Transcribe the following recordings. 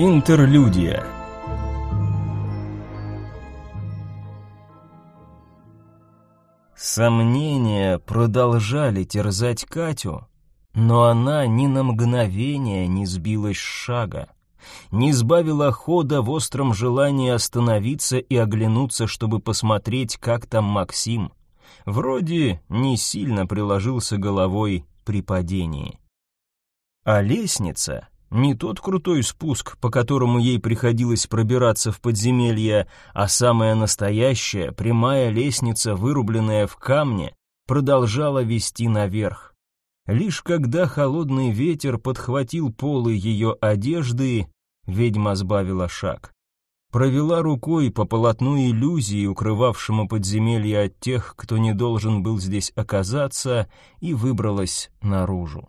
Интерлюдия Сомнения продолжали терзать Катю, но она ни на мгновение не сбилась с шага, не сбавила хода в остром желании остановиться и оглянуться, чтобы посмотреть, как там Максим. Вроде не сильно приложился головой при падении. А лестница не тот крутой спуск, по которому ей приходилось пробираться в подземелье, а самая настоящая прямая лестница, вырубленная в камне, продолжала вести наверх. Лишь когда холодный ветер подхватил полы ее одежды, ведьма сбавила шаг. Провела рукой по полотну иллюзии, укрывавшему подземелье от тех, кто не должен был здесь оказаться, и выбралась наружу.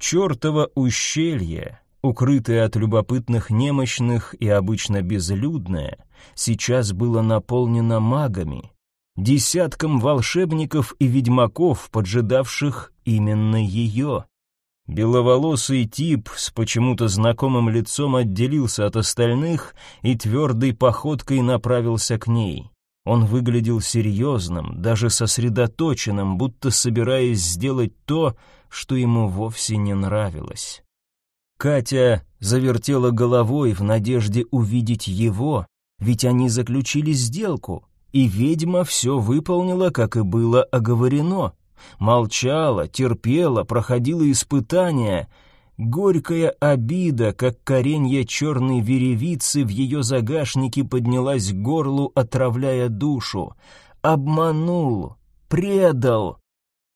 Чёртово ущелье, укрытое от любопытных немощных и обычно безлюдное, сейчас было наполнено магами, десятком волшебников и ведьмаков, поджидавших именно ее. Беловолосый тип с почему-то знакомым лицом отделился от остальных и твердой походкой направился к ней. Он выглядел серьезным, даже сосредоточенным, будто собираясь сделать то, что ему вовсе не нравилось. Катя завертела головой в надежде увидеть его, ведь они заключили сделку, и ведьма все выполнила, как и было оговорено. Молчала, терпела, проходила испытания. Горькая обида, как коренья черной веревицы, в ее загашнике поднялась к горлу, отравляя душу. Обманул, предал,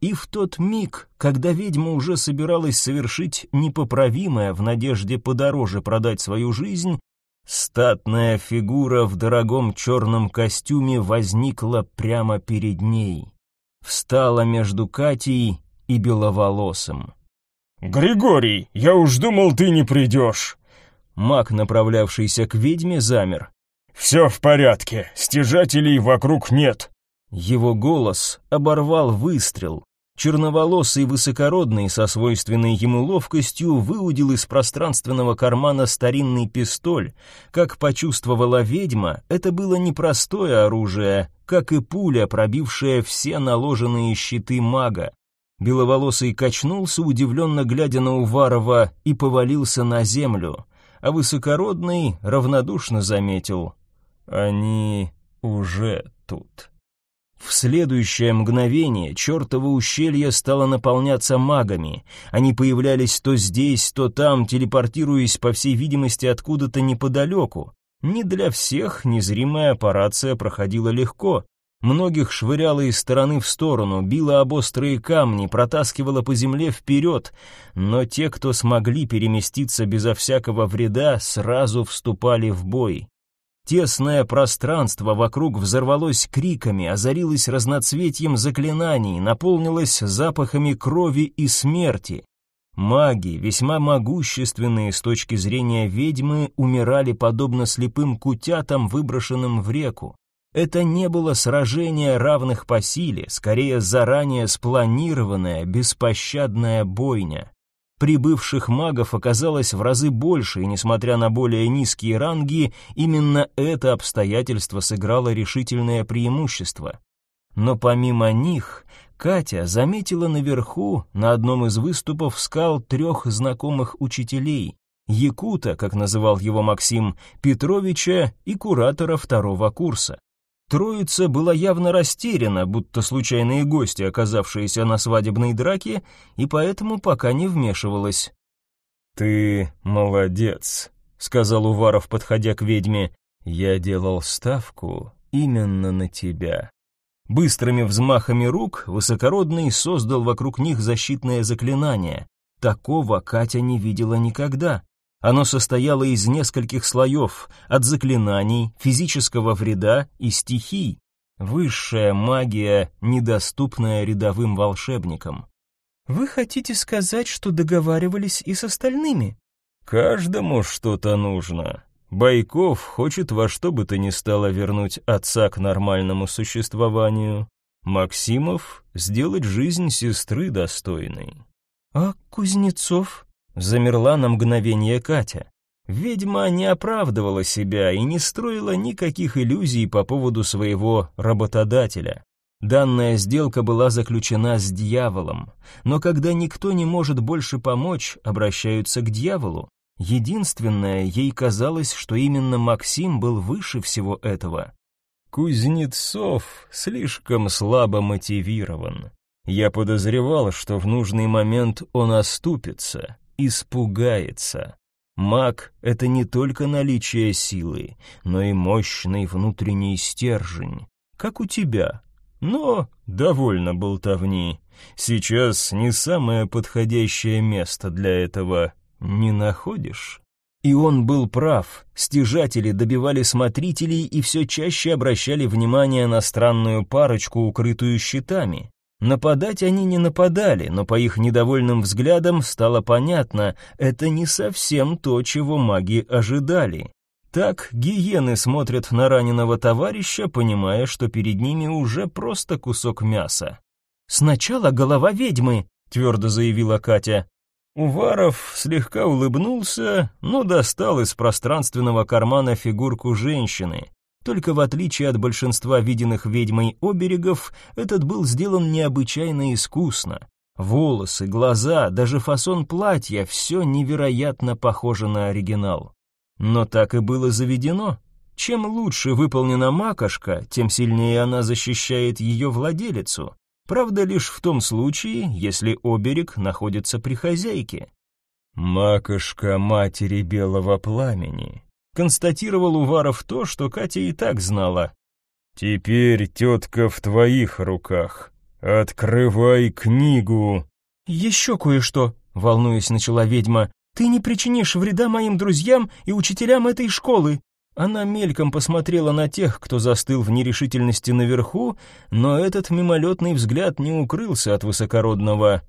и в тот миг, когда ведьма уже собиралась совершить непоправимое в надежде подороже продать свою жизнь, статная фигура в дорогом черном костюме возникла прямо перед ней. Встала между Катей и Беловолосым. «Григорий, я уж думал, ты не придешь!» Маг, направлявшийся к ведьме, замер. «Все в порядке, стяжателей вокруг нет!» Его голос оборвал выстрел. Черноволосый высокородный со свойственной ему ловкостью выудил из пространственного кармана старинный пистоль. Как почувствовала ведьма, это было непростое оружие, как и пуля, пробившая все наложенные щиты мага. Беловолосый качнулся, удивленно глядя на Уварова, и повалился на землю. А высокородный равнодушно заметил. «Они уже тут». В следующее мгновение чертово ущелье стало наполняться магами. Они появлялись то здесь, то там, телепортируясь, по всей видимости, откуда-то неподалеку. Не для всех незримая аппарация проходила легко. Многих швыряло из стороны в сторону, било об острые камни, протаскивало по земле вперед, но те, кто смогли переместиться безо всякого вреда, сразу вступали в бой. Тесное пространство вокруг взорвалось криками, озарилось разноцветием заклинаний, наполнилось запахами крови и смерти. Маги, весьма могущественные с точки зрения ведьмы, умирали подобно слепым кутятам, выброшенным в реку. Это не было сражение равных по силе, скорее заранее спланированная, беспощадная бойня. Прибывших магов оказалось в разы больше, и несмотря на более низкие ранги, именно это обстоятельство сыграло решительное преимущество. Но помимо них, Катя заметила наверху, на одном из выступов скал, трех знакомых учителей. Якута, как называл его Максим, Петровича и куратора второго курса. Троица была явно растеряна, будто случайные гости, оказавшиеся на свадебной драке, и поэтому пока не вмешивалась. «Ты молодец», — сказал Уваров, подходя к ведьме. «Я делал ставку именно на тебя». Быстрыми взмахами рук высокородный создал вокруг них защитное заклинание. Такого Катя не видела никогда. Оно состояло из нескольких слоев, от заклинаний, физического вреда и стихий. Высшая магия, недоступная рядовым волшебникам. «Вы хотите сказать, что договаривались и с остальными?» «Каждому что-то нужно. Байков хочет во что бы то ни стало вернуть отца к нормальному существованию. Максимов — сделать жизнь сестры достойной». «А Кузнецов?» Замерла на мгновение Катя. Ведьма не оправдывала себя и не строила никаких иллюзий по поводу своего работодателя. Данная сделка была заключена с дьяволом, но когда никто не может больше помочь, обращаются к дьяволу. Единственное, ей казалось, что именно Максим был выше всего этого. Кузнецов слишком слабо мотивирован. Я подозревал, что в нужный момент он оступится, испугается. Маг — это не только наличие силы, но и мощный внутренний стержень, как у тебя. Но довольно болтовни. Сейчас не самое подходящее место для этого, не находишь? И он был прав. Стяжатели добивали смотрителей и все чаще обращали внимание на странную парочку, укрытую щитами. Нападать они не нападали, но по их недовольным взглядам стало понятно, это не совсем то, чего маги ожидали. Так гиены смотрят на раненого товарища, понимая, что перед ними уже просто кусок мяса. «Сначала голова ведьмы», — твердо заявила Катя. Уваров слегка улыбнулся, но достал из пространственного кармана фигурку женщины. Только в отличие от большинства виденных ведьмой оберегов, этот был сделан необычайно искусно. Волосы, глаза, даже фасон платья — все невероятно похоже на оригинал. Но так и было заведено. Чем лучше выполнена макошка, тем сильнее она защищает ее владелицу. Правда, лишь в том случае, если оберег находится при хозяйке. «Макошка матери белого пламени», констатировал Уваров то, что Катя и так знала. «Теперь тетка в твоих руках. Открывай книгу». «Еще кое-что», — волнуясь начала ведьма. «Ты не причинишь вреда моим друзьям и учителям этой школы». Она мельком посмотрела на тех, кто застыл в нерешительности наверху, но этот мимолетный взгляд не укрылся от высокородного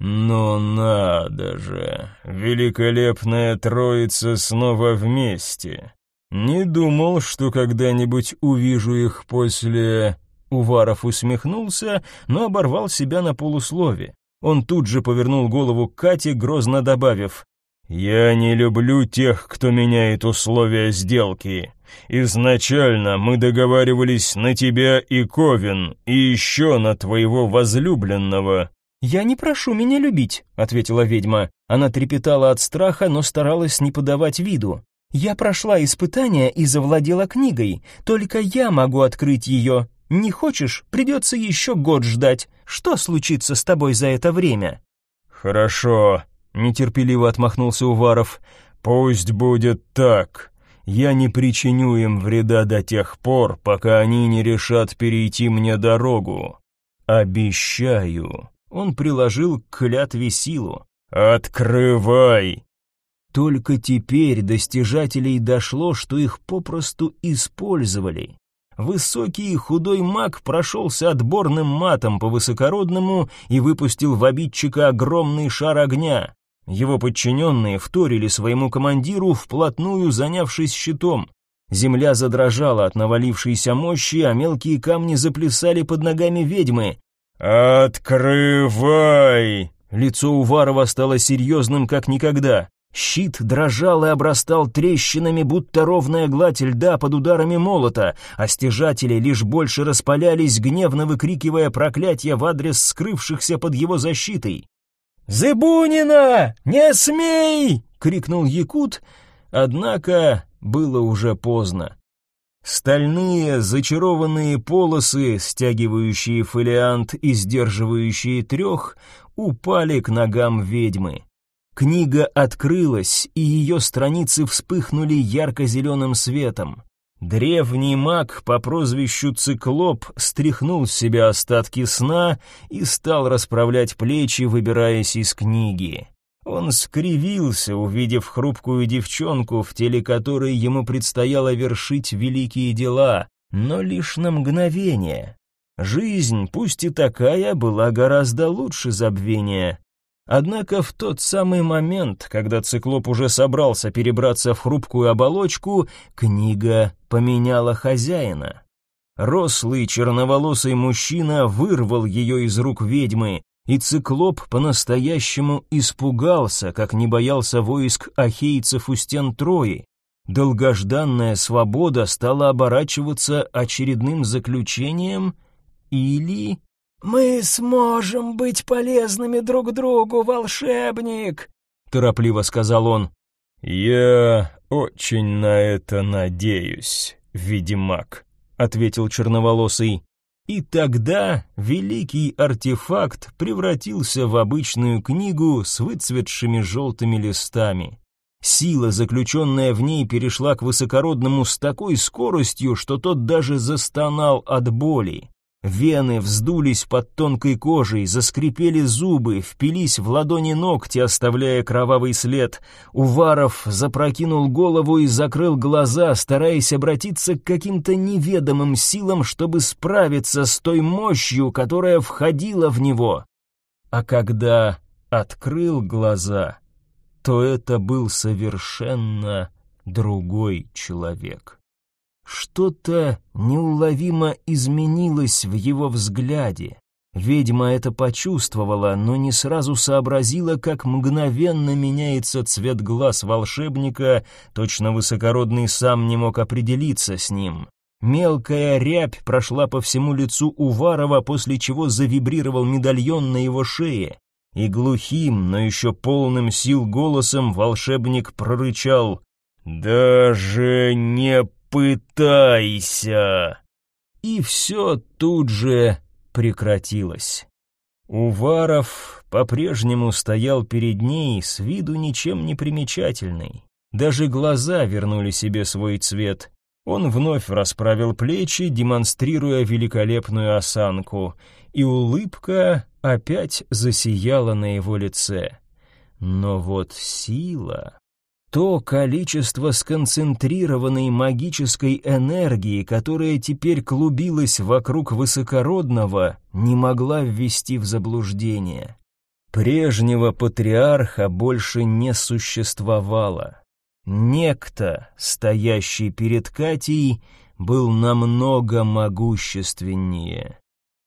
«Ну надо же, великолепная троица снова вместе. Не думал, что когда-нибудь увижу их после...» Уваров усмехнулся, но оборвал себя на полуслове. Он тут же повернул голову к Кате, грозно добавив, «Я не люблю тех, кто меняет условия сделки. Изначально мы договаривались на тебя и Ковен, и еще на твоего возлюбленного. «Я не прошу меня любить», — ответила ведьма. Она трепетала от страха, но старалась не подавать виду. «Я прошла испытание и завладела книгой. Только я могу открыть ее. Не хочешь, придется еще год ждать. Что случится с тобой за это время?» «Хорошо», — нетерпеливо отмахнулся Уваров. «Пусть будет так. Я не причиню им вреда до тех пор, пока они не решат перейти мне дорогу. Обещаю». Он приложил к клятве силу. «Открывай!» Только теперь до стяжателей дошло, что их попросту использовали. Высокий и худой маг прошелся отборным матом по высокородному и выпустил в обидчика огромный шар огня. Его подчиненные вторили своему командиру, вплотную занявшись щитом. Земля задрожала от навалившейся мощи, а мелкие камни заплясали под ногами ведьмы. «Открывай!» Лицо Уварова стало серьезным, как никогда. Щит дрожал и обрастал трещинами, будто ровная гладь льда под ударами молота, а стяжатели лишь больше распалялись, гневно выкрикивая проклятия в адрес скрывшихся под его защитой. «Зыбунина! Не смей!» — крикнул Якут, однако было уже поздно. Стальные зачарованные полосы, стягивающие фолиант и сдерживающие трех, упали к ногам ведьмы. Книга открылась, и ее страницы вспыхнули ярко-зеленым светом. Древний маг по прозвищу Циклоп стряхнул с себя остатки сна и стал расправлять плечи, выбираясь из книги. Он скривился, увидев хрупкую девчонку, в теле которой ему предстояло вершить великие дела, но лишь на мгновение. Жизнь, пусть и такая, была гораздо лучше забвения. Однако в тот самый момент, когда циклоп уже собрался перебраться в хрупкую оболочку, книга поменяла хозяина. Рослый черноволосый мужчина вырвал ее из рук ведьмы, и циклоп по-настоящему испугался, как не боялся войск ахейцев у стен Трои. Долгожданная свобода стала оборачиваться очередным заключением или... «Мы сможем быть полезными друг другу, волшебник!» — торопливо сказал он. «Я очень на это надеюсь, ведьмак», — ответил черноволосый. И тогда великий артефакт превратился в обычную книгу с выцветшими желтыми листами. Сила, заключенная в ней, перешла к высокородному с такой скоростью, что тот даже застонал от боли. Вены вздулись под тонкой кожей, заскрипели зубы, впились в ладони ногти, оставляя кровавый след. Уваров запрокинул голову и закрыл глаза, стараясь обратиться к каким-то неведомым силам, чтобы справиться с той мощью, которая входила в него. А когда открыл глаза, то это был совершенно другой человек. Что-то неуловимо изменилось в его взгляде. Ведьма это почувствовала, но не сразу сообразила, как мгновенно меняется цвет глаз волшебника, точно высокородный сам не мог определиться с ним. Мелкая рябь прошла по всему лицу Уварова, после чего завибрировал медальон на его шее. И глухим, но еще полным сил голосом волшебник прорычал «Даже не пытайся!» И все тут же прекратилось. Уваров по-прежнему стоял перед ней с виду ничем не примечательный. Даже глаза вернули себе свой цвет. Он вновь расправил плечи, демонстрируя великолепную осанку, и улыбка опять засияла на его лице. Но вот сила... То количество сконцентрированной магической энергии, которая теперь клубилась вокруг высокородного, не могла ввести в заблуждение. Прежнего патриарха больше не существовало. Некто, стоящий перед Катей, был намного могущественнее.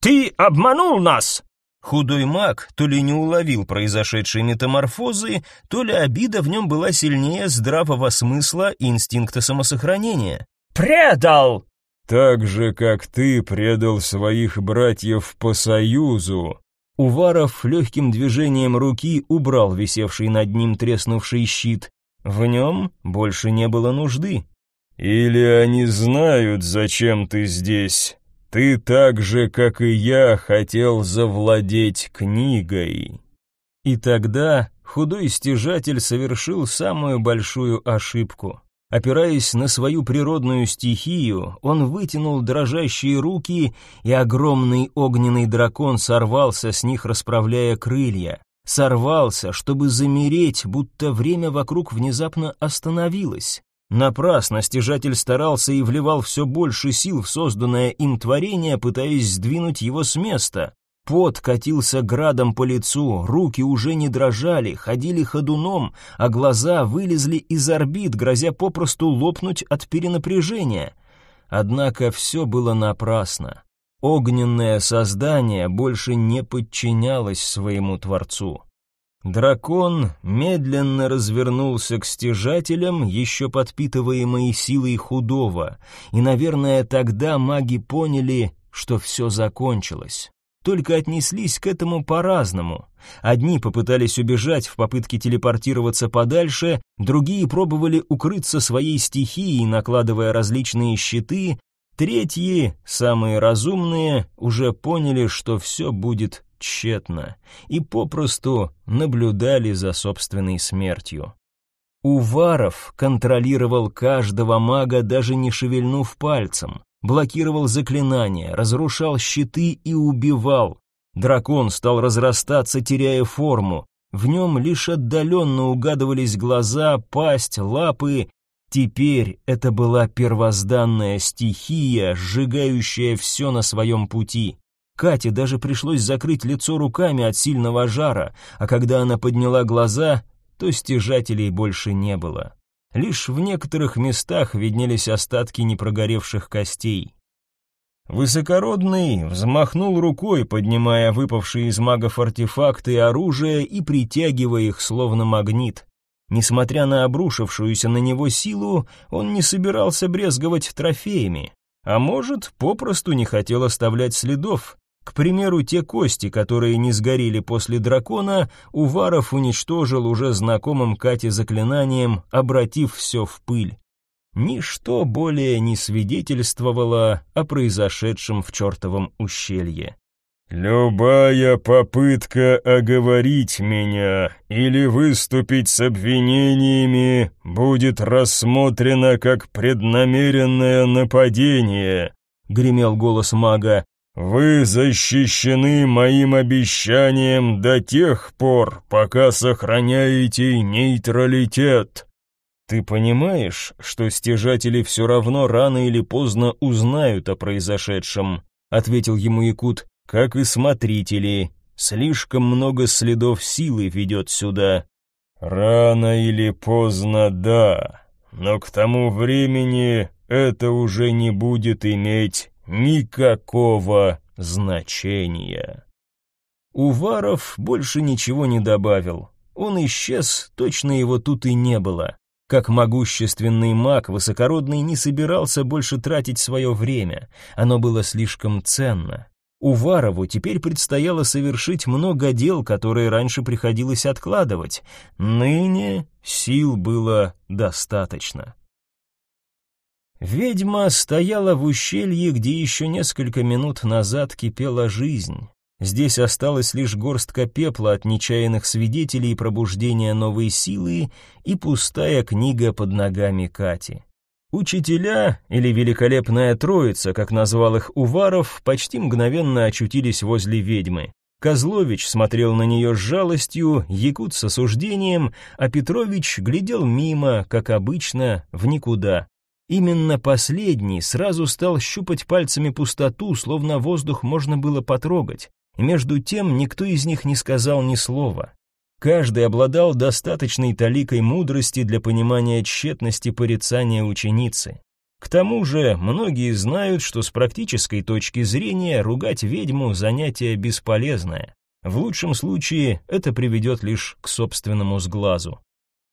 «Ты обманул нас!» Худой маг то ли не уловил произошедшей метаморфозы, то ли обида в нем была сильнее здравого смысла и инстинкта самосохранения. «Предал!» «Так же, как ты предал своих братьев по союзу». Уваров легким движением руки убрал висевший над ним треснувший щит. В нем больше не было нужды. «Или они знают, зачем ты здесь?» Ты так же, как и я, хотел завладеть книгой. И тогда худой стяжатель совершил самую большую ошибку. Опираясь на свою природную стихию, он вытянул дрожащие руки, и огромный огненный дракон сорвался с них, расправляя крылья. Сорвался, чтобы замереть, будто время вокруг внезапно остановилось. Напрасно стяжатель старался и вливал все больше сил в созданное им творение, пытаясь сдвинуть его с места. Пот катился градом по лицу, руки уже не дрожали, ходили ходуном, а глаза вылезли из орбит, грозя попросту лопнуть от перенапряжения. Однако все было напрасно. Огненное создание больше не подчинялось своему Творцу. Дракон медленно развернулся к стяжателям, еще подпитываемой силой худого, и, наверное, тогда маги поняли, что все закончилось. Только отнеслись к этому по-разному. Одни попытались убежать в попытке телепортироваться подальше, другие пробовали укрыться своей стихией, накладывая различные щиты, третьи, самые разумные, уже поняли, что все будет тщетно и попросту наблюдали за собственной смертью. Уваров контролировал каждого мага, даже не шевельнув пальцем, блокировал заклинания, разрушал щиты и убивал. Дракон стал разрастаться, теряя форму. В нем лишь отдаленно угадывались глаза, пасть, лапы. Теперь это была первозданная стихия, сжигающая все на своем пути. Кате даже пришлось закрыть лицо руками от сильного жара, а когда она подняла глаза, то стяжателей больше не было. Лишь в некоторых местах виднелись остатки непрогоревших костей. Высокородный взмахнул рукой, поднимая выпавшие из магов артефакты и оружие и притягивая их словно магнит. Несмотря на обрушившуюся на него силу, он не собирался брезговать трофеями, а может, попросту не хотел оставлять следов. К примеру, те кости, которые не сгорели после дракона, Уваров уничтожил уже знакомым Кате заклинанием, обратив все в пыль. Ничто более не свидетельствовало о произошедшем в чертовом ущелье. «Любая попытка оговорить меня или выступить с обвинениями будет рассмотрена как преднамеренное нападение», — гремел голос мага. «Вы защищены моим обещанием до тех пор, пока сохраняете нейтралитет». «Ты понимаешь, что стяжатели все равно рано или поздно узнают о произошедшем?» — ответил ему Якут как и смотрители. Слишком много следов силы ведет сюда. Рано или поздно, да, но к тому времени это уже не будет иметь никакого значения. Уваров больше ничего не добавил. Он исчез, точно его тут и не было. Как могущественный маг, высокородный не собирался больше тратить свое время. Оно было слишком ценно. Уварову теперь предстояло совершить много дел, которые раньше приходилось откладывать. Ныне сил было достаточно. Ведьма стояла в ущелье, где еще несколько минут назад кипела жизнь. Здесь осталась лишь горстка пепла от нечаянных свидетелей пробуждения новой силы и пустая книга под ногами Кати. Учителя, или великолепная троица, как назвал их Уваров, почти мгновенно очутились возле ведьмы. Козлович смотрел на нее с жалостью, Якут с осуждением, а Петрович глядел мимо, как обычно, в никуда. Именно последний сразу стал щупать пальцами пустоту, словно воздух можно было потрогать. И между тем никто из них не сказал ни слова. Каждый обладал достаточной таликой мудрости для понимания тщетности порицания ученицы. К тому же, многие знают, что с практической точки зрения ругать ведьму занятие бесполезное. В лучшем случае это приведет лишь к собственному сглазу.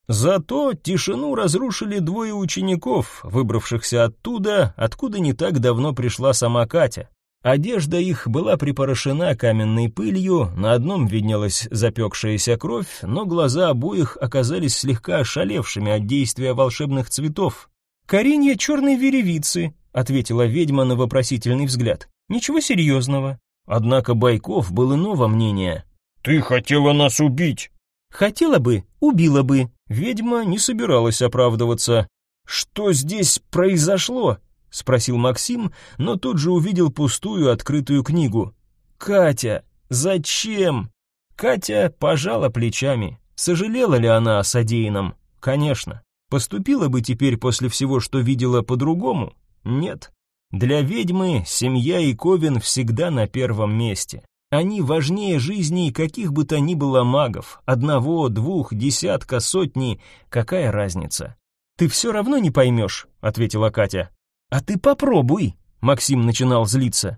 Зато тишину разрушили двое учеников, выбравшихся оттуда, откуда не так давно пришла сама Катя. Одежда их была припорошена каменной пылью, на одном виднелась запекшаяся кровь, но глаза обоих оказались слегка ошалевшими от действия волшебных цветов. «Коренья черной веревицы», — ответила ведьма на вопросительный взгляд. «Ничего серьезного». Однако Байков был иного мнения. «Ты хотела нас убить!» «Хотела бы, убила бы». Ведьма не собиралась оправдываться. «Что здесь произошло?» — спросил Максим, но тут же увидел пустую открытую книгу. «Катя, зачем?» Катя пожала плечами. Сожалела ли она о содеянном? Конечно. Поступила бы теперь после всего, что видела по-другому? Нет. Для ведьмы семья и Ковен всегда на первом месте. Они важнее жизни каких бы то ни было магов. Одного, двух, десятка, сотни. Какая разница? «Ты все равно не поймешь», — ответила Катя. «А ты попробуй», — Максим начинал злиться.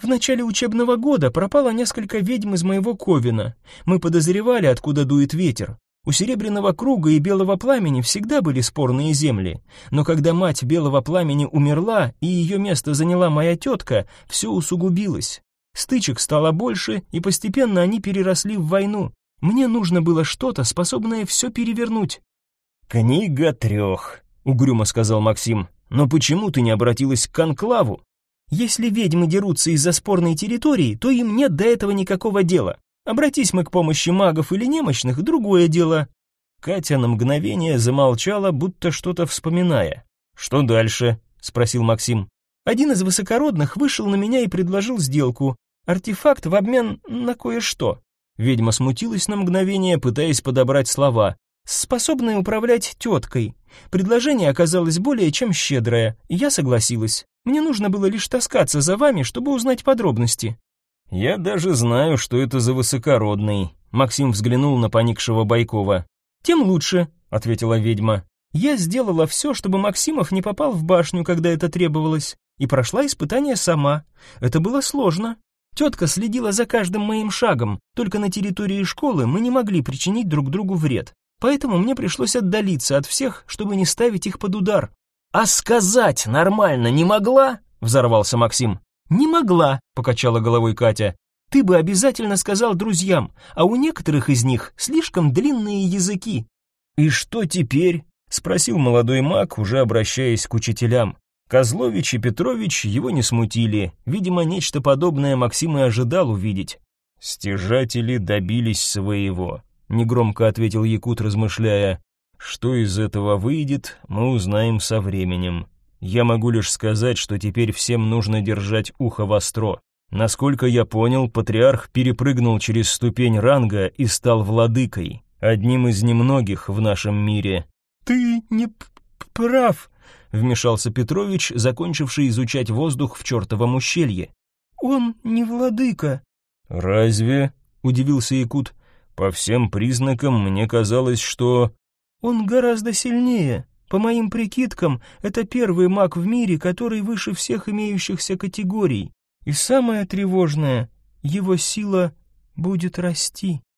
«В начале учебного года пропало несколько ведьм из моего ковина. Мы подозревали, откуда дует ветер. У Серебряного круга и Белого пламени всегда были спорные земли, но когда мать Белого пламени умерла и ее место заняла моя тетка, все усугубилось. Стычек стало больше, и постепенно они переросли в войну. Мне нужно было что-то, способное все перевернуть». «Книга трех», — угрюмо сказал Максим. Но почему ты не обратилась к конклаву? Если ведьмы дерутся из-за спорной территории, то им нет до этого никакого дела. Обратись мы к помощи магов или немощных, другое дело. Катя на мгновение замолчала, будто что-то вспоминая. Что дальше? спросил Максим. Один из высокородных вышел на меня и предложил сделку. Артефакт в обмен на кое-что. Ведьма смутилась на мгновение, пытаясь подобрать слова способная управлять теткой. Предложение оказалось более чем щедрое, и я согласилась. Мне нужно было лишь таскаться за вами, чтобы узнать подробности». «Я даже знаю, что это за высокородный», — Максим взглянул на поникшего Байкова. «Тем лучше», — ответила ведьма. «Я сделала все, чтобы Максимов не попал в башню, когда это требовалось. и прошла испытание сама. Это было сложно. Тетка следила за каждым моим шагом, только на территории школы мы не могли причинить друг другу вред. Поэтому мне пришлось отдалиться от всех, чтобы не ставить их под удар. «А сказать нормально не могла?» — взорвался Максим. «Не могла», — покачала головой Катя. «Ты бы обязательно сказал друзьям, а у некоторых из них слишком длинные языки». «И что теперь?» — спросил молодой маг, уже обращаясь к учителям. Козлович и Петрович его не смутили. Видимо, нечто подобное Максим и ожидал увидеть. «Стяжатели добились своего», — негромко ответил Якут, размышляя. «Что из этого выйдет, мы узнаем со временем. Я могу лишь сказать, что теперь всем нужно держать ухо востро. Насколько я понял, патриарх перепрыгнул через ступень ранга и стал владыкой, одним из немногих в нашем мире». «Ты не прав», — вмешался Петрович, закончивший изучать воздух в чертовом ущелье. «Он не владыка». «Разве?» — удивился Якут. «По всем признакам мне казалось, что...» «Он гораздо сильнее. По моим прикидкам, это первый маг в мире, который выше всех имеющихся категорий. И самое тревожное — его сила будет расти».